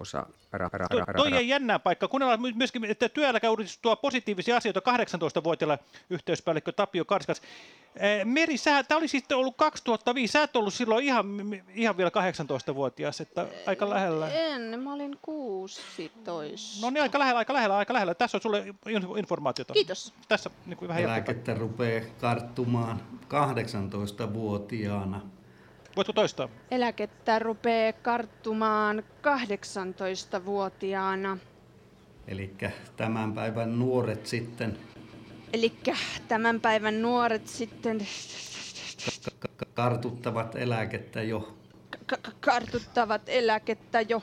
osa ra- ra- Toi, ra- toi ra- ei jännää paikka. Kuunnellaan my- myöskin, että työeläkeuudistus tuo positiivisia asioita 18-vuotiaille yhteyspäällikkö Tapio Karskas. Eh, Meri, sä, tämä oli siis ollut 2005, sä et ollut silloin ihan, ihan vielä 18-vuotias, että aika lähellä. En, mä olin 16. No niin, aika lähellä, aika lähellä, aika lähellä. Tässä on sulle in- informaatiota. Kiitos. Tässä niin kuin vähän. Eläkettä rupeaa karttumaan 18-vuotiaana. Voitko toistaa? Eläkettä rupeaa karttumaan 18-vuotiaana. Eli tämän päivän nuoret sitten Eli tämän päivän nuoret sitten ka- ka- kartuttavat eläkettä jo k- kartuttavat eläkettä jo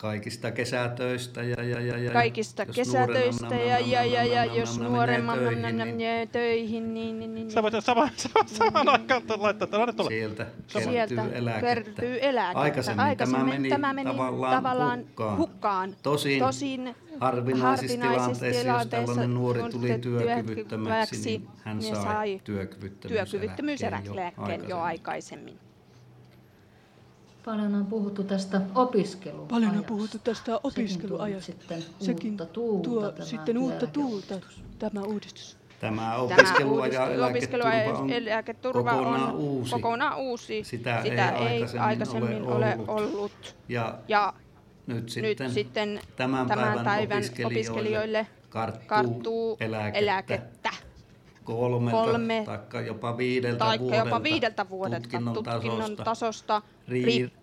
kaikista kesätöistä ja, ja, ja, ja kaikista jos kesätöistä ja, ja, ja, ja jos nuoremman menee töihin, niin niin, niin. Sä voit saman, saman, saman aikaan laittaa, että anna tulla. Sieltä Sieltä kertyy eläkettä. kertyy eläkettä. Aikaisemmin, Aikaisemmin tämä meni, tämä meni tavallaan, tavallaan hukkaan. hukkaan. Tosin, Tosin harvinaisissa tilanteissa, jos tällainen nuori tuli työkyvyttömäksi, niin hän niin sai, työkyvyttömyyseläkkeen jo aikaisemmin. Paljon on puhuttu tästä opiskeluajasta. Paljon on puhuttu tästä opiskeluajasta. Sitten Sekin uutta tuulta tuo tämä sitten uutta tuulta, tämä uudistus. Tämä opiskeluajan Tämä eläketurva on eläketurva kokonaan on uusi. kokonaan uusi. Sitä, Sitä ei, aikaisemmin, aikaisemmin ole ole ollut. ollut. Ja, Ja nyt nyt sitten, sitten tämän, päivän, opiskelijoille, opiskelijoille karttuu, karttuu eläkettä, eläkettä kolmelta kolme tai jopa viideltä tai vuodelta jopa viideltä vuodelta tutkinnon, tutkinnon tasosta. tasosta riippuu.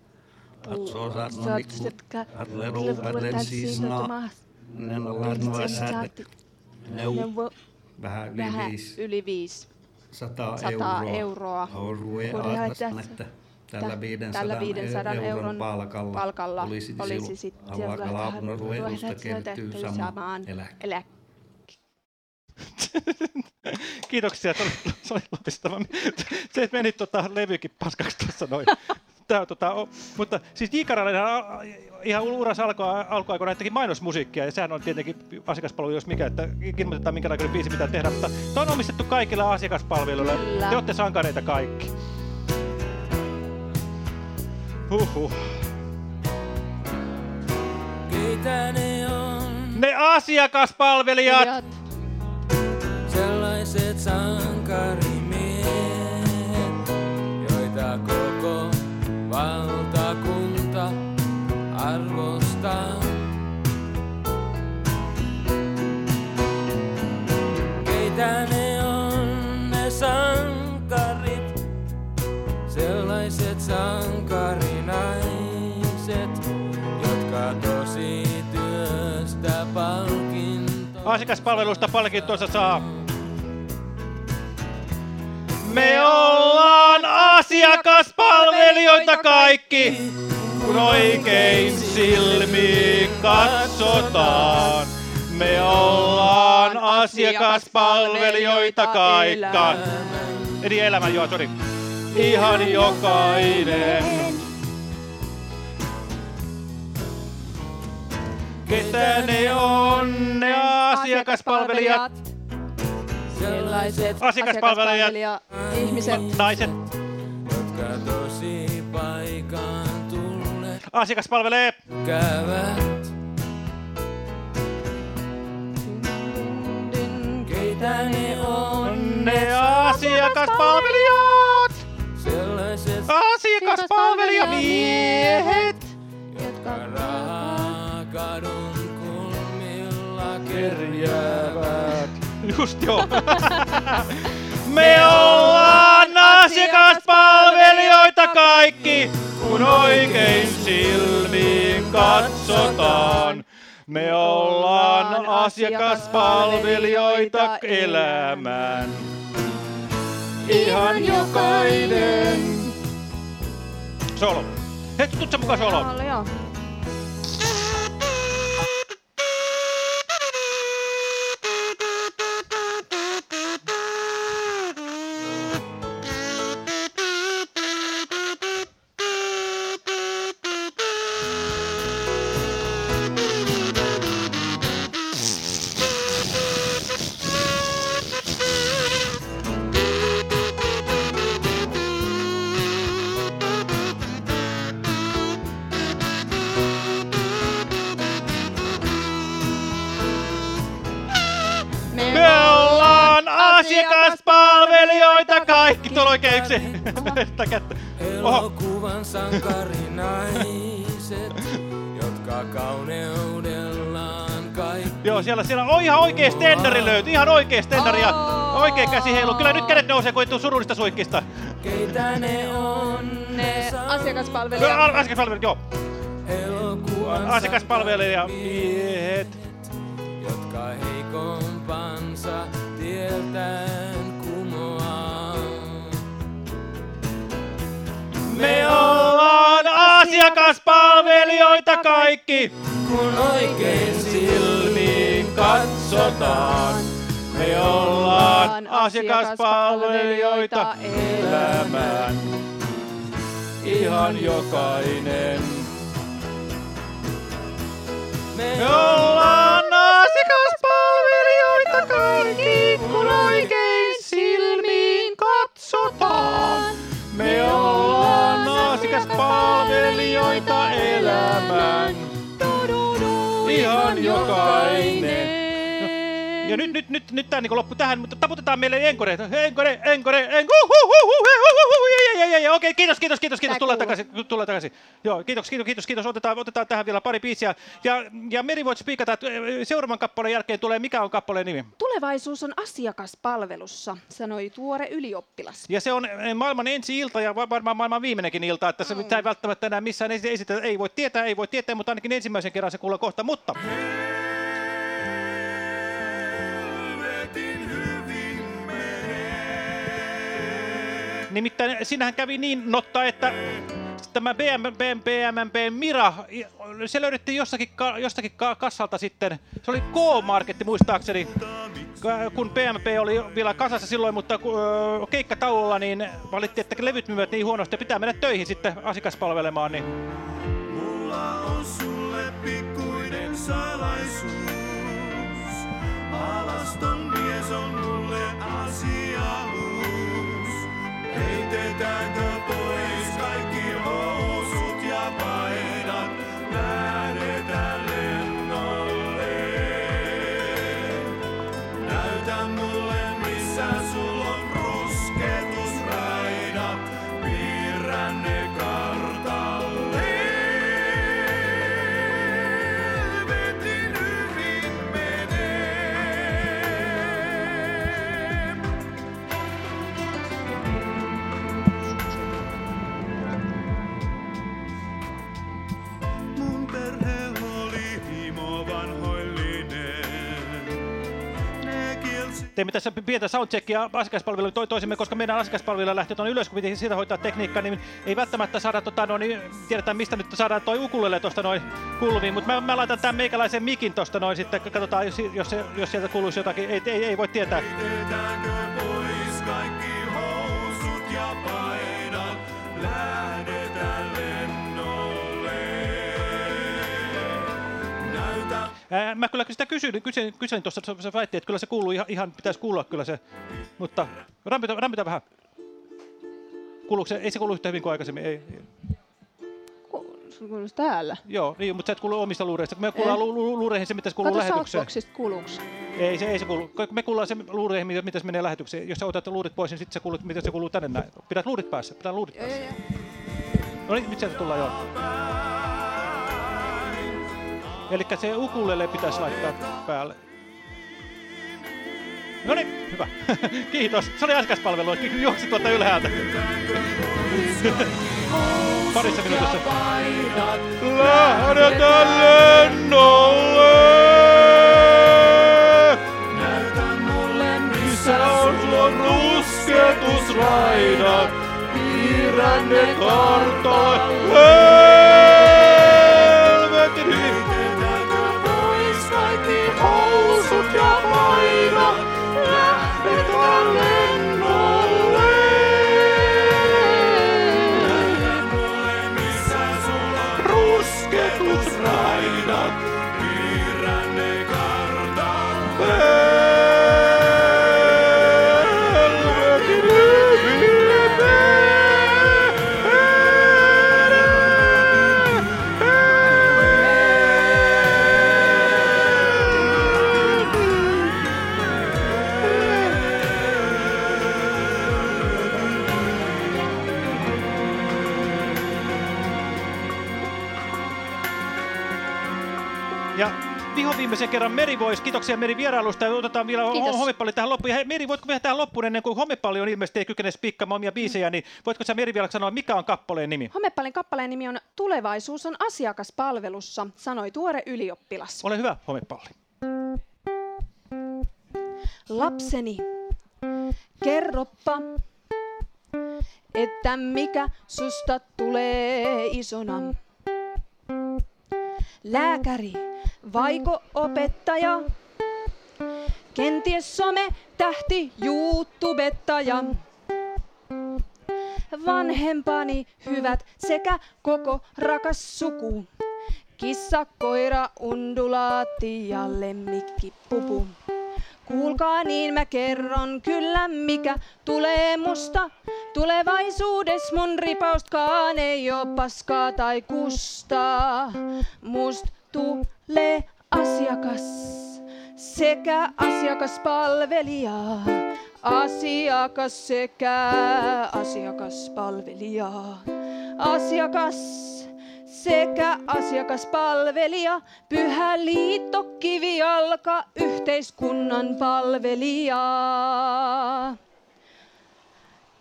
Vähän yli viisi, yli viisi. 100 Sataa euroa. euroa. Että tällä 500, tällä 500 euron euron palkalla, palkalla olisi, olisi sitten ruvetusta kertyy kertyy sama samaan eläke. (laughs) Kiitoksia, (laughs) (laughs) se oli, se oli loistava. Se meni tota, levykin paskaksi tuossa noin. Tää, tota, o, mutta siis J. Karalainen ihan uras alkoi, alkuaikoina teki mainosmusiikkia, ja sehän on tietenkin asiakaspalvelu, jos mikä, että ilmoitetaan minkälainen biisi pitää tehdä, mutta tämä on omistettu kaikille asiakaspalveluille. Kyllä. Te olette sankareita kaikki. Huhhuh. Keitä ne on? Ne asiakaspalvelijat! Sellaiset sankarimiehet, joita koko valtakunta arvostaa. Keitä ne on ne sankarit, sellaiset sankarinaiset, jotka tosi työstä Asiakaspalvelusta palkintonsa saa. Me ollaan asiakaspalvelijoita kaikki, kun oikein silmiin katsotaan. Me ollaan asiakaspalvelijoita kaikka. Eli elämän, joo, sori. Ihan jokainen. Ketä ne on, ne asiakaspalvelijat? Sellaiset Asiakaspalvelijat. ihmiset, Naiset. jotka tosi paikan tulleet Asiakas palvelee. käyvät. Keitä ne on? Ne asiakaspalvelijat. Sellaiset Asiakaspalvelijamiehet. jotka rahaa kadun kulmilla kerjäävät. Just joo. (laughs) Me ollaan asiakaspalvelijoita kaikki, kun oikein silmiin katsotaan. Me ollaan asiakaspalvelijoita elämään. Ihan jokainen. Solo. Hei, tuut sä mukaan solo. Joo, siellä, siellä on ihan oikea stendari löytyy, ihan oikea stendari ja oikea käsi heilu. Kyllä nyt kädet nousee, kun ei tuu surullista suikkista. Keitä ne on ne Asiakaspalvelija. Joo, Asiakaspalvelijat, joo. elokuvan Asiakaspalvelijamiehet. jotka heikompansa tieltään kumoaa. Me ollaan asiakaspalvelijoita kaikki. Kun oikein silmiin katsotaan, Me ollaan asiakaspalvelijoita elämään. Ihan jokainen. Me ollaan asiakaspalvelijoita kaikki, kun oikein silmiin katsotaan. Me ollaan asiakaspalvelijoita elämään. Ihan jokainen. Ja nyt, nyt, nyt, nyt tää niinku loppu tähän, mutta taputetaan meille enkore. Enkore, enkore, enkore. Okei, kiitos, kiitos, kiitos, kiitos. Tullaan takaisin, tullaan takaisin. Joo, kiitos, kiitos, kiitos, kiitos. Otetaan, otetaan tähän vielä pari biisiä. Ja, ja Meri voit spiikata, että seuraavan kappaleen jälkeen tulee, mikä on kappaleen nimi? Tulevaisuus on asiakaspalvelussa, sanoi tuore ylioppilas. Ja se on maailman ensi ilta ja va- varmaan maailman viimeinenkin ilta, että se mm. ei välttämättä enää missään esi- esitetä. Ei voi tietää, ei voi tietää, mutta ainakin ensimmäisen kerran se kuulee kohta. Mutta Nimittäin sinähän kävi niin notta, että tämä BM, BM, BMMP Mira, se löydettiin jostakin ka- kassalta sitten. Se oli K-Marketti muistaakseni, kun BMP oli vielä kasassa silloin, mutta keikkatauolla niin valittiin, että levyt myyvät niin huonosti ja pitää mennä töihin sitten asiakaspalvelemaan. Niin Mulla on sulle pikkuinen salaisuus. Alaston mies on mulle asia uus. Heitetäänkö pois Teimme tässä pientä soundcheckia asiakaspalveluun toi toisimme, koska meidän asiakaspalveluilla lähtee tuonne ylös, kun piti siitä hoitaa tekniikkaa, niin ei välttämättä saada, tota, no, niin tiedetään mistä nyt saadaan toi ukulele tuosta noin kuuluviin, mutta mä, mä laitan tämän meikäläisen mikin tuosta noin sitten, katsotaan jos, jos, jos sieltä kuuluisi jotakin, ei, ei, ei voi tietää. Pois kaikki housut ja paidat? Lähdetään Ää, mä kyllä sitä kysyin, kysyin, kysyin tuossa, se, väitti, että kyllä se kuuluu ihan, ihan pitäisi kuulua kyllä se, mutta rämpitä, rämpitä vähän. Kuuluuko se, ei se kuulu yhtä hyvin kuin aikaisemmin, ei. kuuluu täällä. Joo, niin, mutta sä et kuulu omista luureista. Me kuullaan lu, lu, luureihin se, mitä se kuuluu Kato lähetykseen. Soundboxista kuuluuks. Ei se, ei se kuulu. Me kuullaan se luureihin, mitä, mitä se menee lähetykseen. Jos sä otat luurit pois, niin sitten se kuuluu, miten se kuuluu tänne näin. Pidät luurit päässä, pidät luurit Joo, päässä. joo, joo. No niin, nyt sieltä tullaan joo. Eli se ukulele pitäisi laittaa päälle. No niin, hyvä. (laughs) Kiitos. Se oli asiakaspalvelu. Juoksi tuolta ylhäältä. (laughs) Parissa minuutissa. Lähdetään lennolle! Missä on sulla rusketusraidat? Piirrän ne kartalle. Viimeisen kerran Meri Voice. Kiitoksia Meri vierailusta ja otetaan vielä Kiitos. ho- homepalli tähän loppuun. Ja hei, Meri, voitko vielä tähän loppuun ennen kuin homepalli on ilmeisesti ei kykene spikkaamaan omia biisejä, niin voitko sä Meri vielä sanoa, mikä on kappaleen nimi? Homepallin kappaleen nimi on Tulevaisuus on asiakaspalvelussa, sanoi tuore ylioppilas. Ole hyvä, homepalli. Lapseni, kerroppa, että mikä susta tulee isona. Lääkäri, vaiko opettaja? Kenties some, tähti, YouTubettaja. Vanhempani hyvät sekä koko rakas suku. Kissa, koira, undulaatti ja lemmikki pupu. Kuulkaa niin mä kerron kyllä mikä tulee musta. Tulevaisuudes mun ripaustkaan ei oo paskaa tai kustaa. Must tulee asiakas sekä asiakaspalvelija. Asiakas sekä asiakaspalvelija. Asiakas sekä asiakaspalvelija, pyhä liitto, kivijalka, yhteiskunnan palvelija.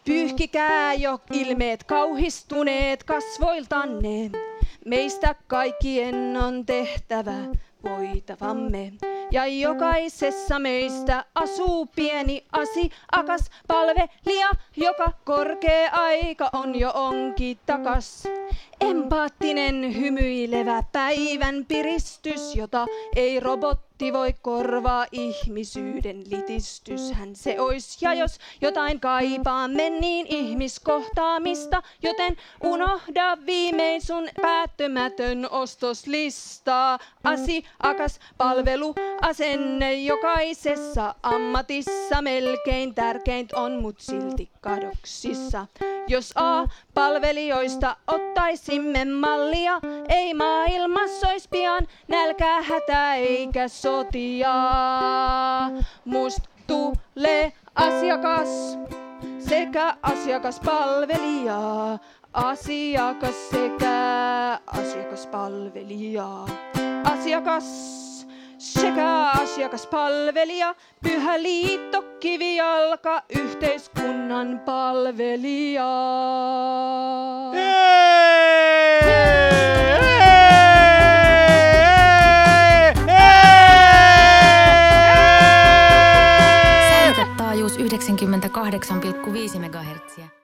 Pyyhkikää jo ilmeet kauhistuneet kasvoiltanne, meistä kaikkien on tehtävä voitavamme. Ja jokaisessa meistä asuu pieni asiakas palvelija, joka korkea aika on jo onkin takas. Empaattinen hymyilevä päivän piristys, jota ei robotti voi korvaa ihmisyyden litistyshän se ois. Ja jos jotain kaipaamme, niin ihmiskohtaamista, joten unohda viimein sun päättömätön ostoslista. Asiakas, palvelu, asenne jokaisessa ammatissa melkein tärkeint on, mut silti kadoksissa. Jos A-palvelijoista ottaisimme mallia, ei maailmassa ois pian nälkää, hätää eikä sotia. Must tulee asiakas sekä asiakaspalvelija. Asiakas sekä asiakaspalvelija. Asiakas sekä asiakaspalvelija, pyhä liitto, kivijalka, yhteiskunnan palvelija. Taajuus 98,5 MHz.